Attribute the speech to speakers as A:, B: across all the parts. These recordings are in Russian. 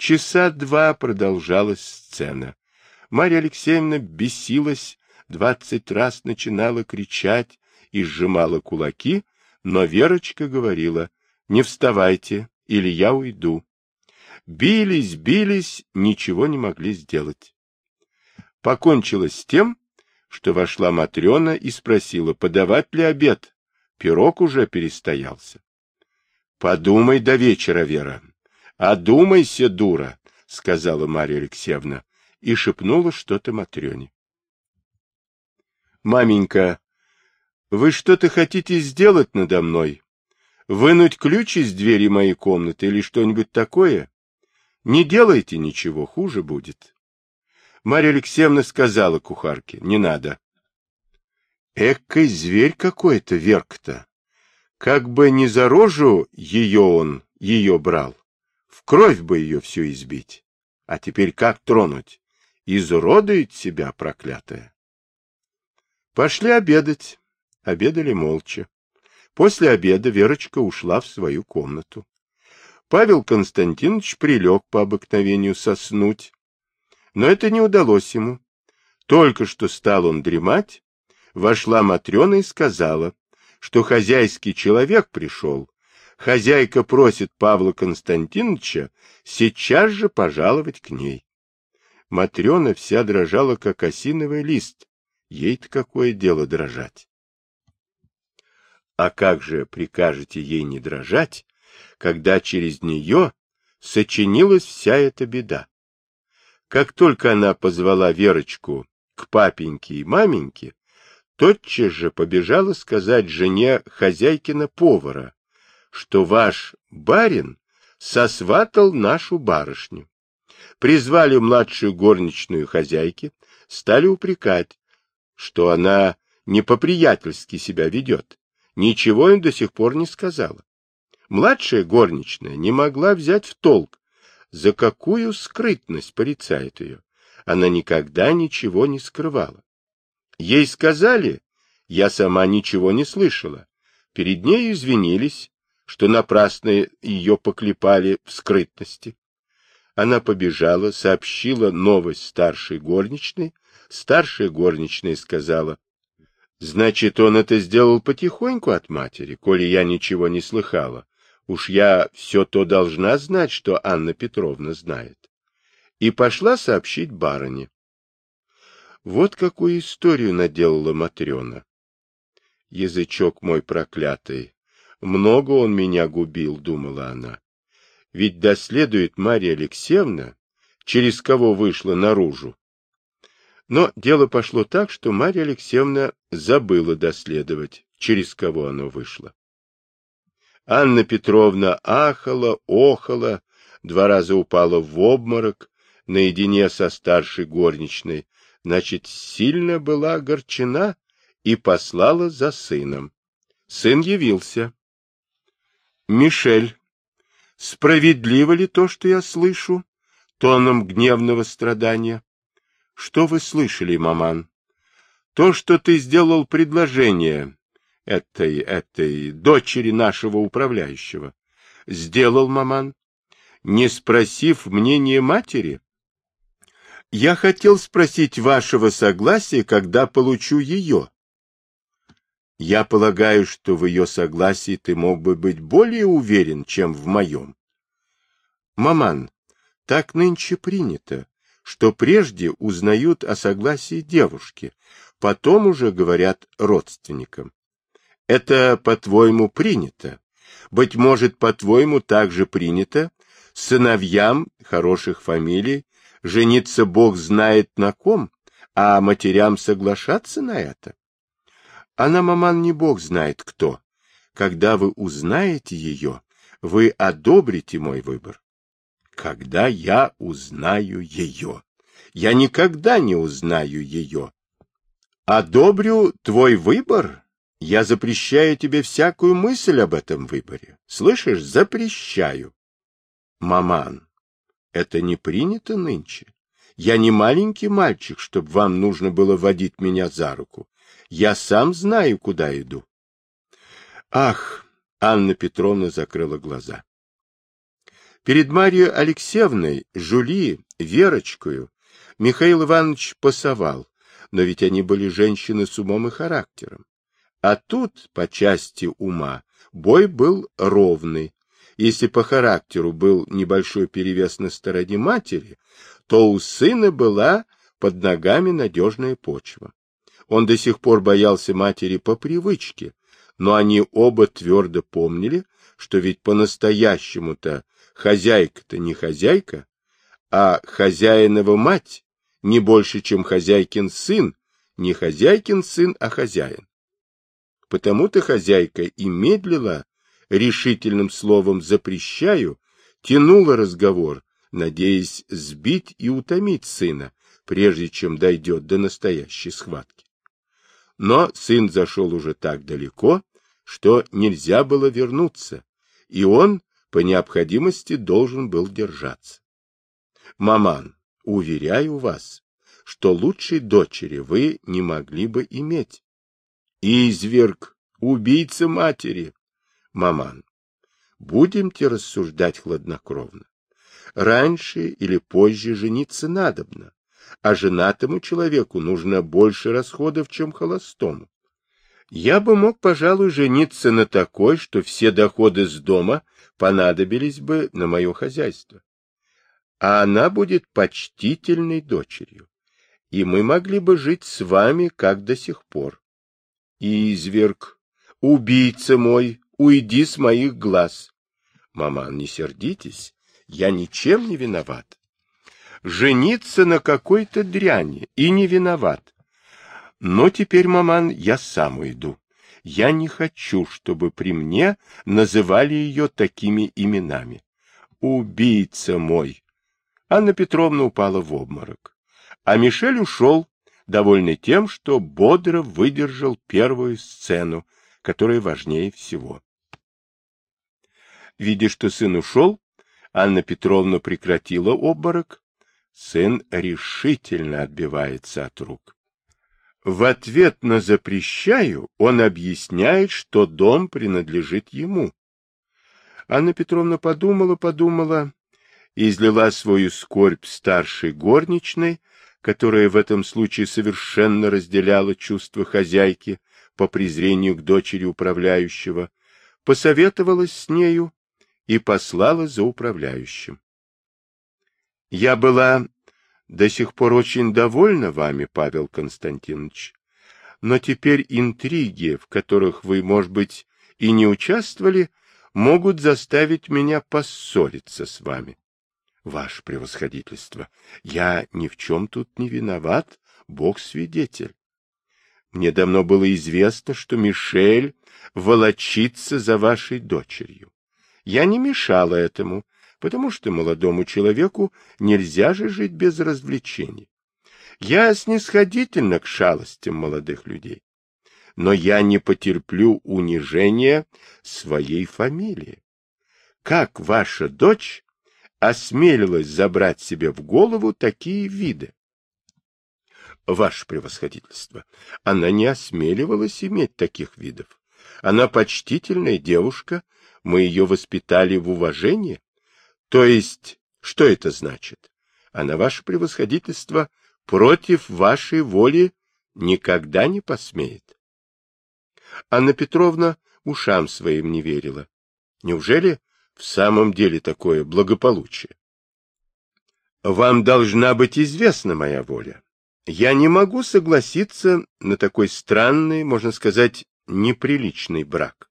A: Часа два продолжалась сцена. Марья Алексеевна бесилась, двадцать раз начинала кричать и сжимала кулаки, но Верочка говорила, не вставайте, или я уйду. Бились, бились, ничего не могли сделать. Покончилось с тем, что вошла Матрена и спросила, подавать ли обед. Пирог уже перестоялся. — Подумай до вечера, Вера. — Одумайся, дура, — сказала Марья Алексеевна и шепнула что-то Матрене. — Маменька, вы что-то хотите сделать надо мной? Вынуть ключ из двери моей комнаты или что-нибудь такое? Не делайте ничего, хуже будет. Марья Алексеевна сказала кухарке, не надо. Экой зверь какой-то, Верк-то. Как бы не за рожу ее он, ее брал. В кровь бы ее всю избить. А теперь как тронуть? Изуродует себя, проклятая. Пошли обедать. Обедали молча. После обеда Верочка ушла в свою комнату. Павел Константинович прилег по обыкновению соснуть, но это не удалось ему. Только что стал он дремать, вошла Матрена и сказала, что хозяйский человек пришел. Хозяйка просит Павла Константиновича сейчас же пожаловать к ней. Матрена вся дрожала, как осиновый лист. Ей-то какое дело дрожать? А как же прикажете ей не дрожать, когда через нее сочинилась вся эта беда? Как только она позвала Верочку к папеньке и маменьке, тотчас же побежала сказать жене хозяйкина повара, что ваш барин сосватал нашу барышню. Призвали младшую горничную хозяйки, стали упрекать, что она не по-приятельски себя ведет. Ничего им до сих пор не сказала. Младшая горничная не могла взять в толк, за какую скрытность порицает ее? Она никогда ничего не скрывала. Ей сказали, я сама ничего не слышала. Перед ней извинились, что напрасно ее поклепали в скрытности. Она побежала, сообщила новость старшей горничной. Старшая горничная сказала, значит, он это сделал потихоньку от матери, коли я ничего не слыхала. Уж я все то должна знать, что Анна Петровна знает. И пошла сообщить барыне. Вот какую историю наделала Матрена. Язычок мой проклятый. Много он меня губил, думала она. Ведь доследует Марья Алексеевна, через кого вышла наружу. Но дело пошло так, что Марья Алексеевна забыла доследовать, через кого оно вышло. Анна Петровна ахала, охала, два раза упала в обморок, наедине со старшей горничной, значит, сильно была огорчена и послала за сыном. Сын явился. — Мишель, справедливо ли то, что я слышу? Тоном гневного страдания. — Что вы слышали, маман? — То, что ты сделал предложение, этой, этой дочери нашего управляющего. Сделал маман, не спросив мнения матери. Я хотел спросить вашего согласия, когда получу ее. Я полагаю, что в ее согласии ты мог бы быть более уверен, чем в моем. Маман, так нынче принято, что прежде узнают о согласии девушки, потом уже говорят родственникам. Это, по-твоему, принято? Быть может, по-твоему, также принято сыновьям хороших фамилий жениться Бог знает на ком, а матерям соглашаться на это? Она, маман, не Бог знает кто. Когда вы узнаете ее, вы одобрите мой выбор. Когда я узнаю ее? Я никогда не узнаю ее. Одобрю твой выбор? Я запрещаю тебе всякую мысль об этом выборе. Слышишь? Запрещаю. Маман, это не принято нынче. Я не маленький мальчик, чтобы вам нужно было водить меня за руку. Я сам знаю, куда иду. Ах, Анна Петровна закрыла глаза. Перед Марьей Алексеевной, Жули, Верочкою Михаил Иванович пасовал, но ведь они были женщины с умом и характером. А тут, по части ума, бой был ровный. Если по характеру был небольшой перевес на стороне матери, то у сына была под ногами надежная почва. Он до сих пор боялся матери по привычке, но они оба твердо помнили, что ведь по-настоящему-то хозяйка-то не хозяйка, а хозяинова мать не больше, чем хозяйкин сын, не хозяйкин сын, а хозяин. Потому-то хозяйка и медлила, решительным словом запрещаю, тянула разговор, надеясь сбить и утомить сына, прежде чем дойдет до настоящей схватки. Но сын зашел уже так далеко, что нельзя было вернуться, и он по необходимости должен был держаться. Маман, уверяю вас, что лучшей дочери вы не могли бы иметь. Изверг, убийца матери. Маман, будемте рассуждать хладнокровно. Раньше или позже жениться надобно, а женатому человеку нужно больше расходов, чем холостому. Я бы мог, пожалуй, жениться на такой, что все доходы с дома понадобились бы на мое хозяйство. А она будет почтительной дочерью, и мы могли бы жить с вами, как до сих пор. Изверг, убийца мой, уйди с моих глаз. Маман, не сердитесь, я ничем не виноват. Жениться на какой-то дряни и не виноват. Но теперь, маман, я сам уйду. Я не хочу, чтобы при мне называли ее такими именами. Убийца мой! Анна Петровна упала в обморок. А Мишель ушел, довольный тем, что бодро выдержал первую сцену, которая важнее всего. Видя, что сын ушел, Анна Петровна прекратила обморок. Сын решительно отбивается от рук. В ответ на «запрещаю» он объясняет, что дом принадлежит ему. Анна Петровна подумала-подумала и излила свою скорбь старшей горничной, которая в этом случае совершенно разделяла чувства хозяйки по презрению к дочери управляющего, посоветовалась с нею и послала за управляющим. Я была до сих пор очень довольна вами, Павел Константинович. Но теперь интриги, в которых вы, может быть, и не участвовали, могут заставить меня поссориться с вами. Ваше превосходительство, я ни в чем тут не виноват, Бог свидетель. Мне давно было известно, что Мишель волочится за вашей дочерью. Я не мешала этому, потому что молодому человеку нельзя же жить без развлечений. Я снисходительна к шалостям молодых людей, но я не потерплю унижения своей фамилии. Как ваша дочь осмелилась забрать себе в голову такие виды? Ваше превосходительство, она не осмеливалась иметь таких видов. Она почтительная девушка, мы ее воспитали в уважении. То есть, что это значит? А на ваше превосходительство против вашей воли никогда не посмеет. Анна Петровна ушам своим не верила. Неужели в самом деле такое благополучие? Вам должна быть известна моя воля. Я не могу согласиться на такой странный, можно сказать, неприличный брак.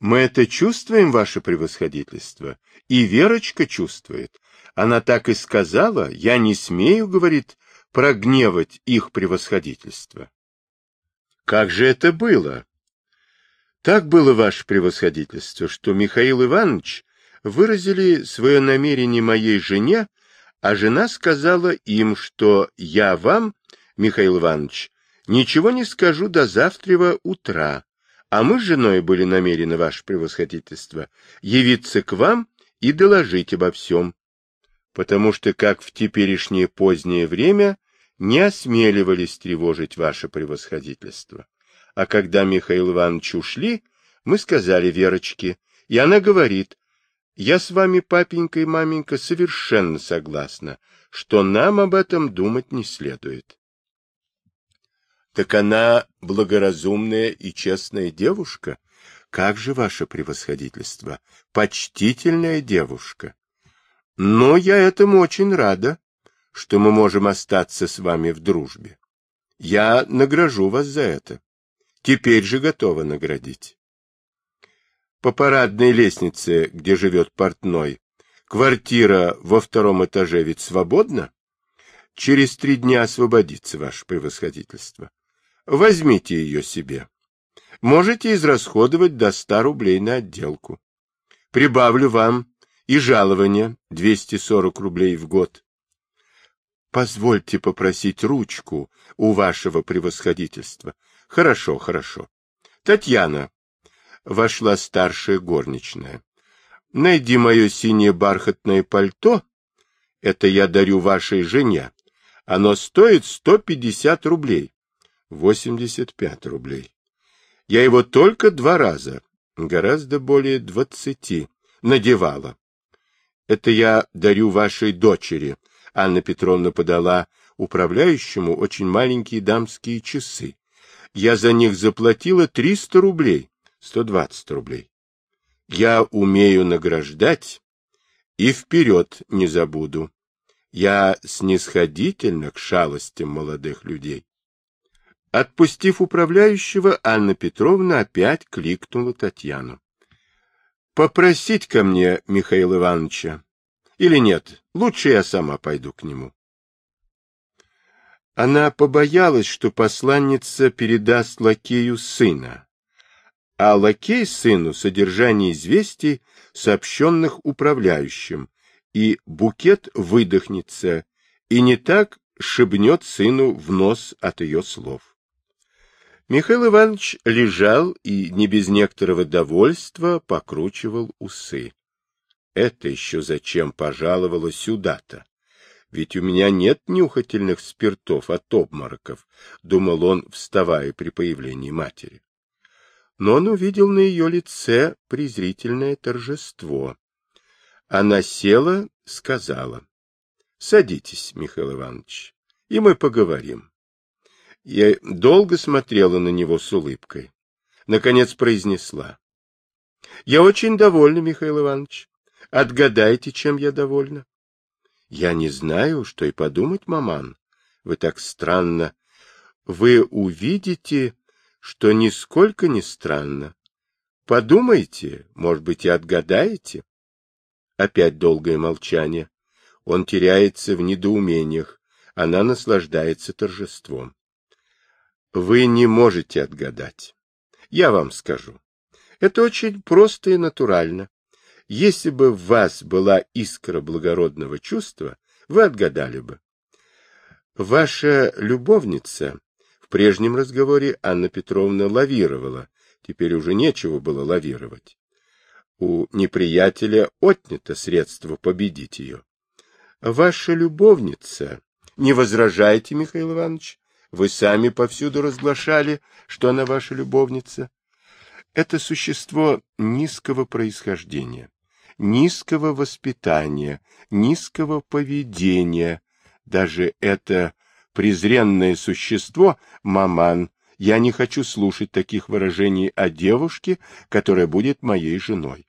A: Мы это чувствуем, ваше превосходительство, и Верочка чувствует. Она так и сказала, я не смею, говорит, прогневать их превосходительство. Как же это было? Так было, ваше превосходительство, что Михаил Иванович выразили свое намерение моей жене, а жена сказала им, что я вам, Михаил Иванович, ничего не скажу до завтрава утра, а мы с женой были намерены, ваше превосходительство, явиться к вам и доложить обо всем, потому что, как в теперешнее позднее время, не осмеливались тревожить ваше превосходительство. А когда Михаил Иванович ушли, мы сказали Верочке, и она говорит, Я с вами, папенька и маменька, совершенно согласна, что нам об этом думать не следует. Так она благоразумная и честная девушка. Как же ваше превосходительство? Почтительная девушка. Но я этому очень рада, что мы можем остаться с вами в дружбе. Я награжу вас за это. Теперь же готова наградить. По парадной лестнице, где живет портной, квартира во втором этаже ведь свободна? Через три дня освободится ваше превосходительство. Возьмите ее себе. Можете израсходовать до ста рублей на отделку. Прибавлю вам и жалование 240 рублей в год. Позвольте попросить ручку у вашего превосходительства. Хорошо, хорошо. Татьяна. Вошла старшая горничная. Найди мое синее бархатное пальто. Это я дарю вашей жене. Оно стоит 150 рублей. 85 рублей. Я его только два раза, гораздо более двадцати, надевала. Это я дарю вашей дочери. Анна Петровна подала управляющему очень маленькие дамские часы. Я за них заплатила 300 рублей, 120 рублей. Я умею награждать и вперед не забуду. Я снисходительна к шалостям молодых людей. Отпустив управляющего, Анна Петровна опять кликнула Татьяну. — Попросить ко мне Михаила Ивановича. Или нет, лучше я сама пойду к нему. Она побоялась, что посланница передаст лакею сына, а лакей сыну содержание известий, сообщенных управляющим, и букет выдохнется, и не так шибнет сыну в нос от ее слов. Михаил Иванович лежал и не без некоторого довольства покручивал усы. Это еще зачем пожаловала сюда-то? Ведь у меня нет нюхательных спиртов от обмороков, — думал он, вставая при появлении матери. Но он увидел на ее лице презрительное торжество. Она села, сказала, — Садитесь, Михаил Иванович, и мы поговорим. Я долго смотрела на него с улыбкой. Наконец произнесла. — Я очень довольна, Михаил Иванович. Отгадайте, чем я довольна. — Я не знаю, что и подумать, маман. Вы так странно. Вы увидите, что нисколько не странно. Подумайте, может быть, и отгадаете. Опять долгое молчание. Он теряется в недоумениях. Она наслаждается торжеством. Вы не можете отгадать. Я вам скажу. Это очень просто и натурально. Если бы в вас была искра благородного чувства, вы отгадали бы. Ваша любовница, в прежнем разговоре Анна Петровна лавировала, теперь уже нечего было лавировать. У неприятеля отнято средство победить ее. Ваша любовница, не возражайте, Михаил Иванович, вы сами повсюду разглашали, что она ваша любовница. Это существо низкого происхождения, низкого воспитания, низкого поведения. Даже это презренное существо, маман, я не хочу слушать таких выражений о девушке, которая будет моей женой.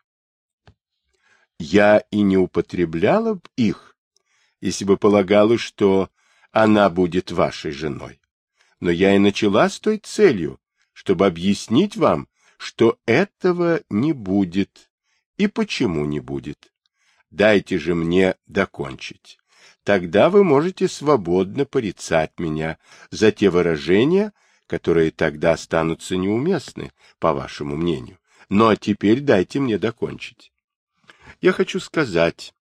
A: Я и не употребляла б их, если бы полагала, что она будет вашей женой но я и начала с той целью, чтобы объяснить вам, что этого не будет и почему не будет. Дайте же мне докончить. Тогда вы можете свободно порицать меня за те выражения, которые тогда останутся неуместны, по вашему мнению. Но теперь дайте мне докончить. Я хочу сказать,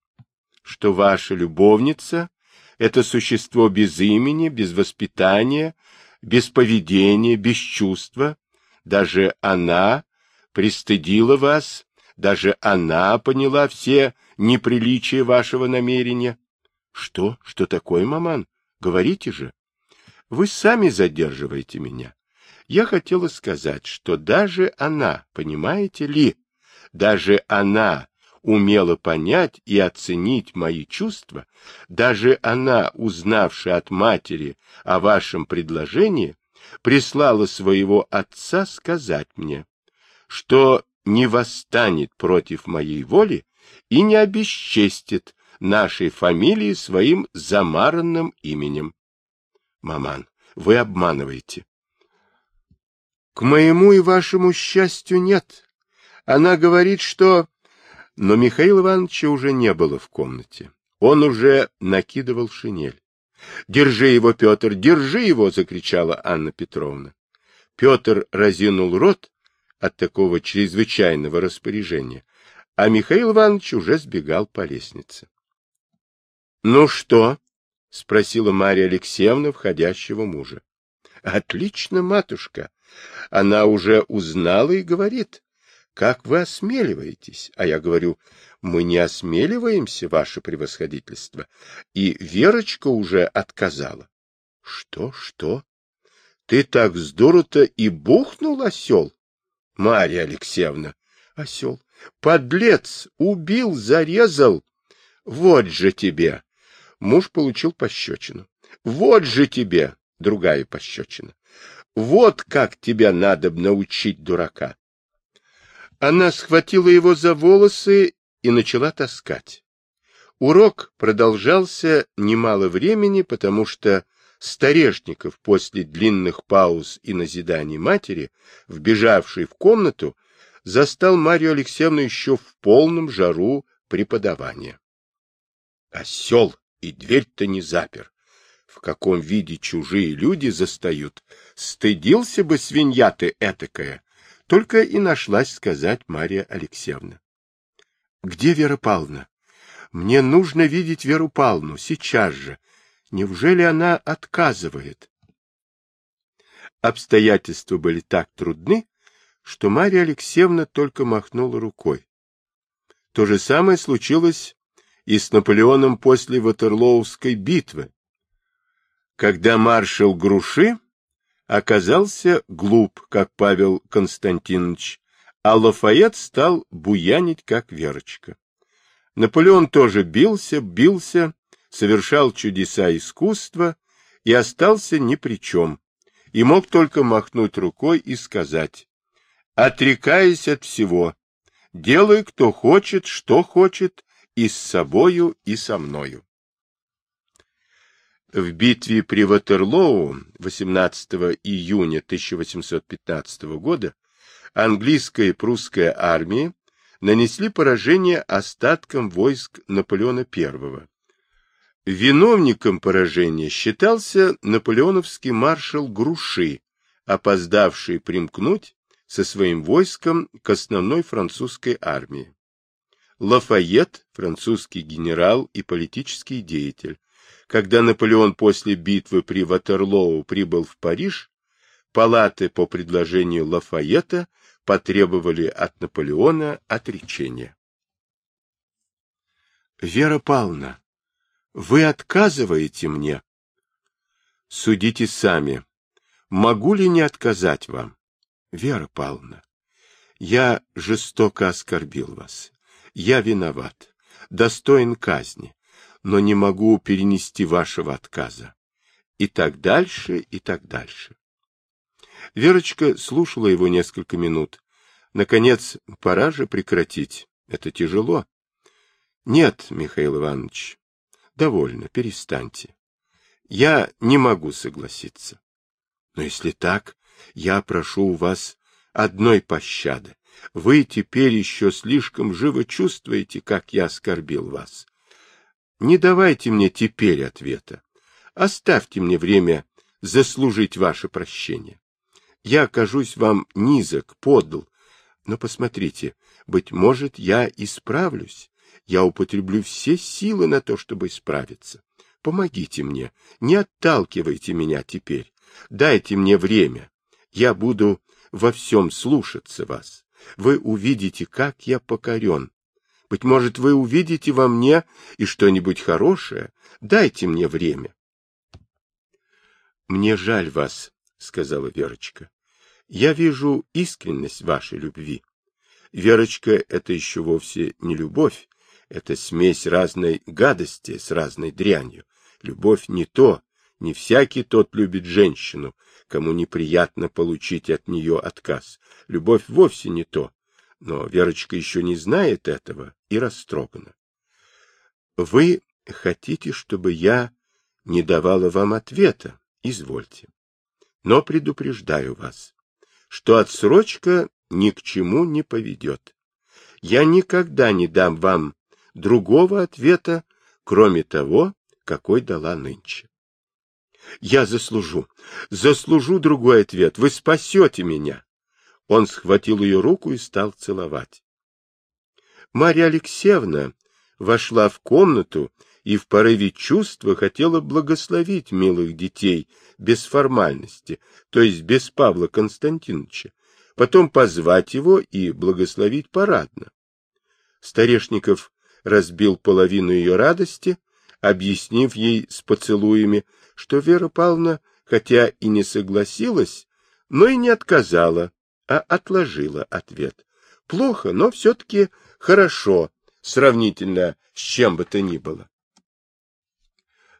A: что ваша любовница — это существо без имени, без воспитания, без поведения, без чувства. Даже она пристыдила вас, даже она поняла все неприличия вашего намерения. Что? Что такое, маман? Говорите же. Вы сами задерживаете меня. Я хотела сказать, что даже она, понимаете ли, даже она умела понять и оценить мои чувства, даже она, узнавшая от матери о вашем предложении, прислала своего отца сказать мне, что не восстанет против моей воли и не обесчестит нашей фамилии своим замаранным именем. Маман, вы обманываете. К моему и вашему счастью нет. Она говорит, что... Но Михаила Ивановича уже не было в комнате. Он уже накидывал шинель. — Держи его, Петр, держи его! — закричала Анна Петровна. Петр разинул рот от такого чрезвычайного распоряжения, а Михаил Иванович уже сбегал по лестнице. — Ну что? — спросила Марья Алексеевна входящего мужа. — Отлично, матушка. Она уже узнала и говорит. Как вы осмеливаетесь? А я говорю, мы не осмеливаемся, ваше превосходительство. И Верочка уже отказала. Что, что? Ты так здорово-то и бухнул, осел? Марья Алексеевна. Осел. Подлец! Убил, зарезал. Вот же тебе! Муж получил пощечину. Вот же тебе! Другая пощечина. Вот как тебя надо научить, дурака. Она схватила его за волосы и начала таскать. Урок продолжался немало времени, потому что Старежников после длинных пауз и назиданий матери, вбежавший в комнату, застал Марию Алексеевну еще в полном жару преподавания. Осел и дверь-то не запер. В каком виде чужие люди застают. Стыдился бы свинья ты этакая. Только и нашлась сказать Мария Алексеевна. — Где Вера Павловна? Мне нужно видеть Веру Павловну сейчас же. Неужели она отказывает? Обстоятельства были так трудны, что Марья Алексеевна только махнула рукой. То же самое случилось и с Наполеоном после Ватерлоуской битвы, когда маршал Груши оказался глуп, как Павел Константинович, а Лафайет стал буянить, как Верочка. Наполеон тоже бился, бился, совершал чудеса искусства и остался ни при чем, и мог только махнуть рукой и сказать, отрекаясь от всего, делай кто хочет, что хочет, и с собою, и со мною. В битве при Ватерлоу 18 июня 1815 года английская и прусская армии нанесли поражение остаткам войск Наполеона I. Виновником поражения считался наполеоновский маршал Груши, опоздавший примкнуть со своим войском к основной французской армии. Лафайет, французский генерал и политический деятель, когда Наполеон после битвы при Ватерлоу прибыл в Париж, палаты по предложению Лафайета потребовали от Наполеона отречения. Вера Павловна, вы отказываете мне? Судите сами. Могу ли не отказать вам? Вера Павловна, я жестоко оскорбил вас. Я виноват, достоин казни, но не могу перенести вашего отказа. И так дальше, и так дальше. Верочка слушала его несколько минут. Наконец, пора же прекратить. Это тяжело. Нет, Михаил Иванович, довольно, перестаньте. Я не могу согласиться. Но если так, я прошу у вас одной пощады. Вы теперь еще слишком живо чувствуете, как я оскорбил вас. Не давайте мне теперь ответа. Оставьте мне время заслужить ваше прощение. Я окажусь вам низок, подл, но посмотрите, быть может, я исправлюсь. Я употреблю все силы на то, чтобы исправиться. Помогите мне, не отталкивайте меня теперь. Дайте мне время. Я буду во всем слушаться вас. Вы увидите, как я покорен. Быть может, вы увидите во мне и что-нибудь хорошее. Дайте мне время. — Мне жаль вас, — сказала Верочка. — Я вижу искренность вашей любви. Верочка — это еще вовсе не любовь, это смесь разной гадости с разной дрянью. Любовь не то, не всякий тот любит женщину, кому неприятно получить от нее отказ. Любовь вовсе не то, но Верочка еще не знает этого и растрогана. Вы хотите, чтобы я не давала вам ответа? Извольте. Но предупреждаю вас, что отсрочка ни к чему не поведет. Я никогда не дам вам другого ответа, кроме того, какой дала нынче. Я заслужу, заслужу другой ответ, вы спасете меня. Он схватил ее руку и стал целовать. Марья Алексеевна вошла в комнату и в порыве чувства хотела благословить милых детей без формальности, то есть без Павла Константиновича, потом позвать его и благословить парадно. Старешников разбил половину ее радости, объяснив ей с поцелуями, что Вера Павловна, хотя и не согласилась, но и не отказала, а отложила ответ. Плохо, но все-таки хорошо, сравнительно с чем бы то ни было.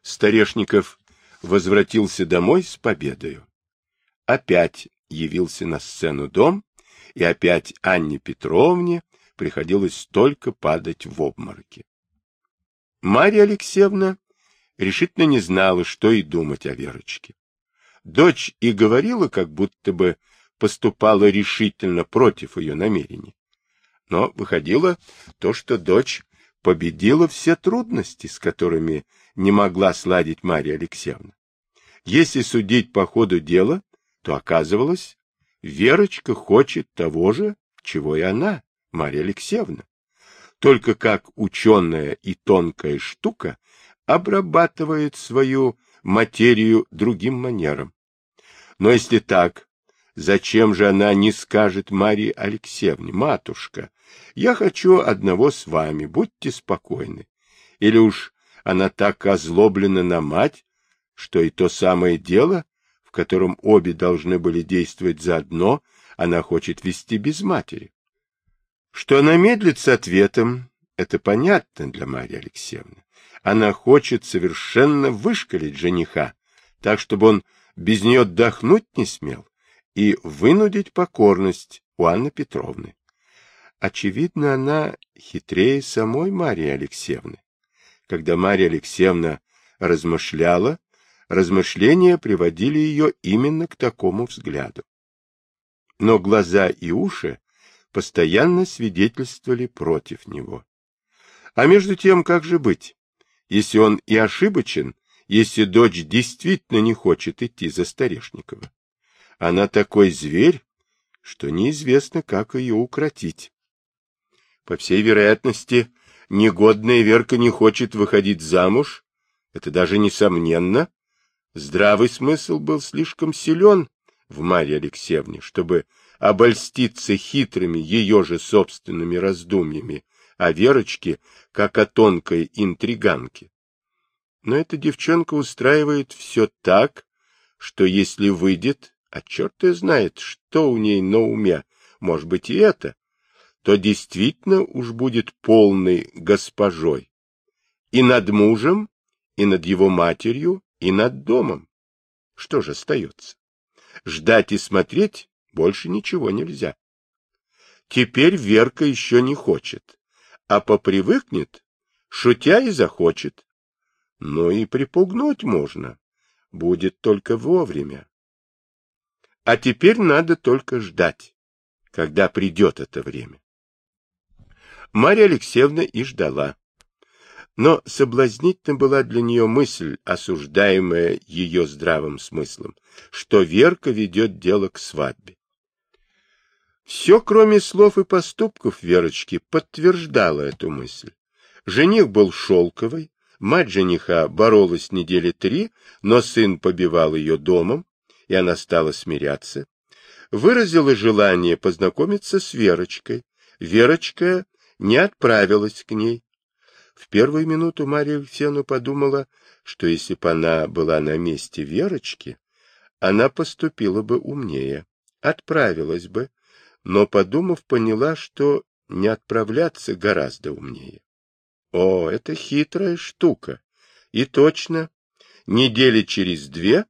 A: Старешников возвратился домой с победою. Опять явился на сцену дом, и опять Анне Петровне приходилось только падать в обмороки. Марья Алексеевна решительно не знала, что и думать о Верочке. Дочь и говорила, как будто бы поступала решительно против ее намерений. Но выходило то, что дочь победила все трудности, с которыми не могла сладить Марья Алексеевна. Если судить по ходу дела, то оказывалось, Верочка хочет того же, чего и она. Марья Алексеевна. Только как ученая и тонкая штука обрабатывает свою материю другим манером. Но если так, зачем же она не скажет Марии Алексеевне, матушка, я хочу одного с вами, будьте спокойны. Или уж она так озлоблена на мать, что и то самое дело, в котором обе должны были действовать заодно, она хочет вести без матери. Что она медлит с ответом, это понятно для Марьи Алексеевны. Она хочет совершенно вышкалить жениха, так, чтобы он без нее отдохнуть не смел, и вынудить покорность у Анны Петровны. Очевидно, она хитрее самой Марии Алексеевны. Когда Марья Алексеевна размышляла, размышления приводили ее именно к такому взгляду. Но глаза и уши постоянно свидетельствовали против него. А между тем, как же быть, если он и ошибочен, если дочь действительно не хочет идти за Старешникова? Она такой зверь, что неизвестно, как ее укротить. По всей вероятности, негодная Верка не хочет выходить замуж, это даже несомненно. Здравый смысл был слишком силен в Марье Алексеевне, чтобы обольститься хитрыми ее же собственными раздумьями о Верочке, как о тонкой интриганке. Но эта девчонка устраивает все так, что если выйдет, а черт и знает, что у ней на уме, может быть и это, то действительно уж будет полной госпожой. И над мужем, и над его матерью, и над домом. Что же остается? Ждать и смотреть больше ничего нельзя. Теперь Верка еще не хочет, а попривыкнет, шутя и захочет. Но и припугнуть можно, будет только вовремя. А теперь надо только ждать, когда придет это время. Марья Алексеевна и ждала. Но соблазнительна была для нее мысль, осуждаемая ее здравым смыслом, что Верка ведет дело к свадьбе. Все, кроме слов и поступков Верочки, подтверждало эту мысль. Жених был шелковый, мать жениха боролась недели три, но сын побивал ее домом, и она стала смиряться. Выразила желание познакомиться с Верочкой. Верочка не отправилась к ней. В первую минуту Марья Алексеевна подумала, что если бы она была на месте Верочки, она поступила бы умнее, отправилась бы, но, подумав, поняла, что не отправляться гораздо умнее. О, это хитрая штука. И точно, недели через две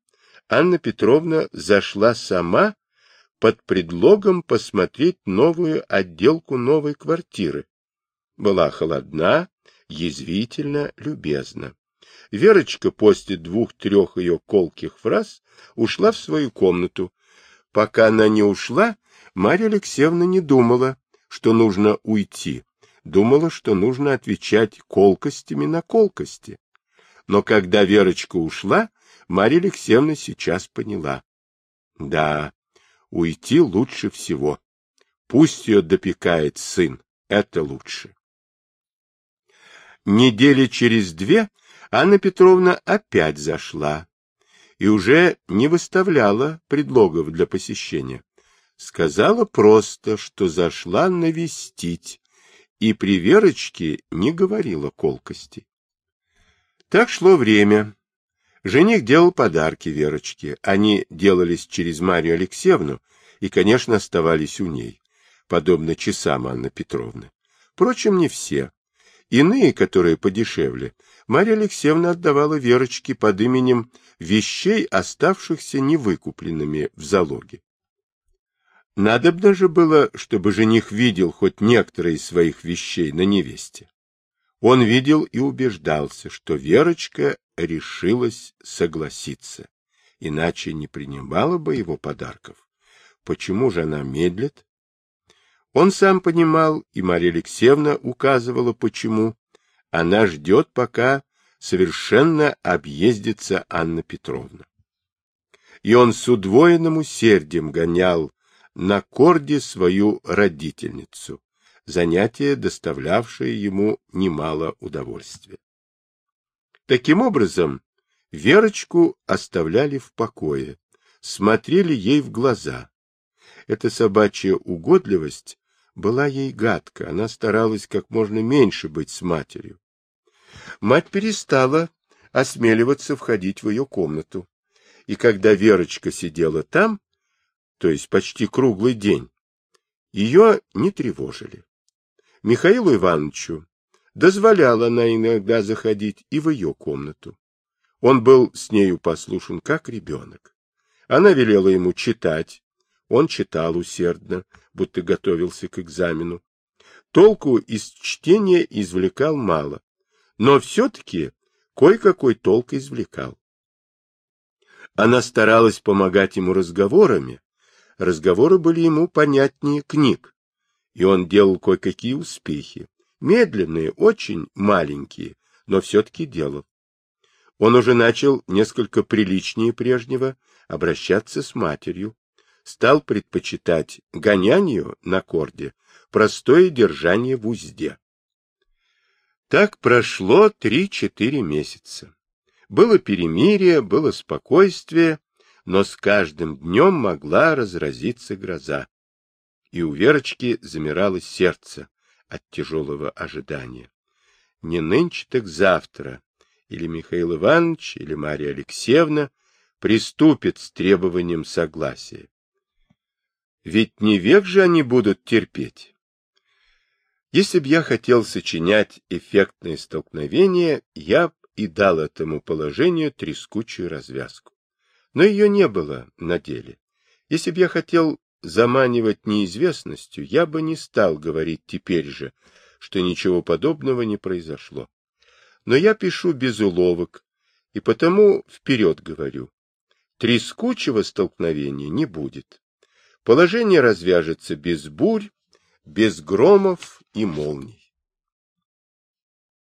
A: Анна Петровна зашла сама под предлогом посмотреть новую отделку новой квартиры. Была холодна, язвительно, любезна. Верочка после двух-трех ее колких фраз ушла в свою комнату. Пока она не ушла, Марья Алексеевна не думала, что нужно уйти. Думала, что нужно отвечать колкостями на колкости. Но когда Верочка ушла, Марья Алексеевна сейчас поняла. Да, уйти лучше всего. Пусть ее допекает сын, это лучше. Недели через две Анна Петровна опять зашла и уже не выставляла предлогов для посещения. Сказала просто, что зашла навестить, и при Верочке не говорила колкости. Так шло время. Жених делал подарки Верочке. Они делались через Марию Алексеевну и, конечно, оставались у ней, подобно часам Анны Петровны. Впрочем, не все. Иные, которые подешевле, Марья Алексеевна отдавала Верочке под именем вещей, оставшихся невыкупленными в залоге. Надобно же было, чтобы жених видел хоть некоторые из своих вещей на невесте. Он видел и убеждался, что Верочка решилась согласиться, иначе не принимала бы его подарков. Почему же она медлит? Он сам понимал, и Марья Алексеевна указывала, почему. Она ждет, пока совершенно объездится Анна Петровна. И он с удвоенным усердием гонял на корде свою родительницу, занятие, доставлявшее ему немало удовольствия. Таким образом, Верочку оставляли в покое, смотрели ей в глаза. Эта собачья угодливость была ей гадка, она старалась как можно меньше быть с матерью. Мать перестала осмеливаться входить в ее комнату, и когда Верочка сидела там, то есть почти круглый день, ее не тревожили. Михаилу Ивановичу дозволяла она иногда заходить и в ее комнату. Он был с нею послушен, как ребенок. Она велела ему читать, он читал усердно, будто готовился к экзамену. Толку из чтения извлекал мало, но все-таки кое-какой толк извлекал. Она старалась помогать ему разговорами. Разговоры были ему понятнее книг, и он делал кое-какие успехи. Медленные, очень маленькие, но все-таки делал. Он уже начал несколько приличнее прежнего обращаться с матерью, стал предпочитать гонянию на корде простое держание в узде. Так прошло три-четыре месяца. Было перемирие, было спокойствие, но с каждым днем могла разразиться гроза. И у Верочки замирало сердце от тяжелого ожидания. Не нынче, так завтра. Или Михаил Иванович, или Марья Алексеевна приступит с требованием согласия. Ведь не век же они будут терпеть. Если б я хотел сочинять эффектные столкновения, я б и дал этому положению трескучую развязку. Но ее не было на деле. Если б я хотел заманивать неизвестностью, я бы не стал говорить теперь же, что ничего подобного не произошло. Но я пишу без уловок, и потому вперед говорю. Трескучего столкновения не будет. Положение развяжется без бурь, без громов и молний.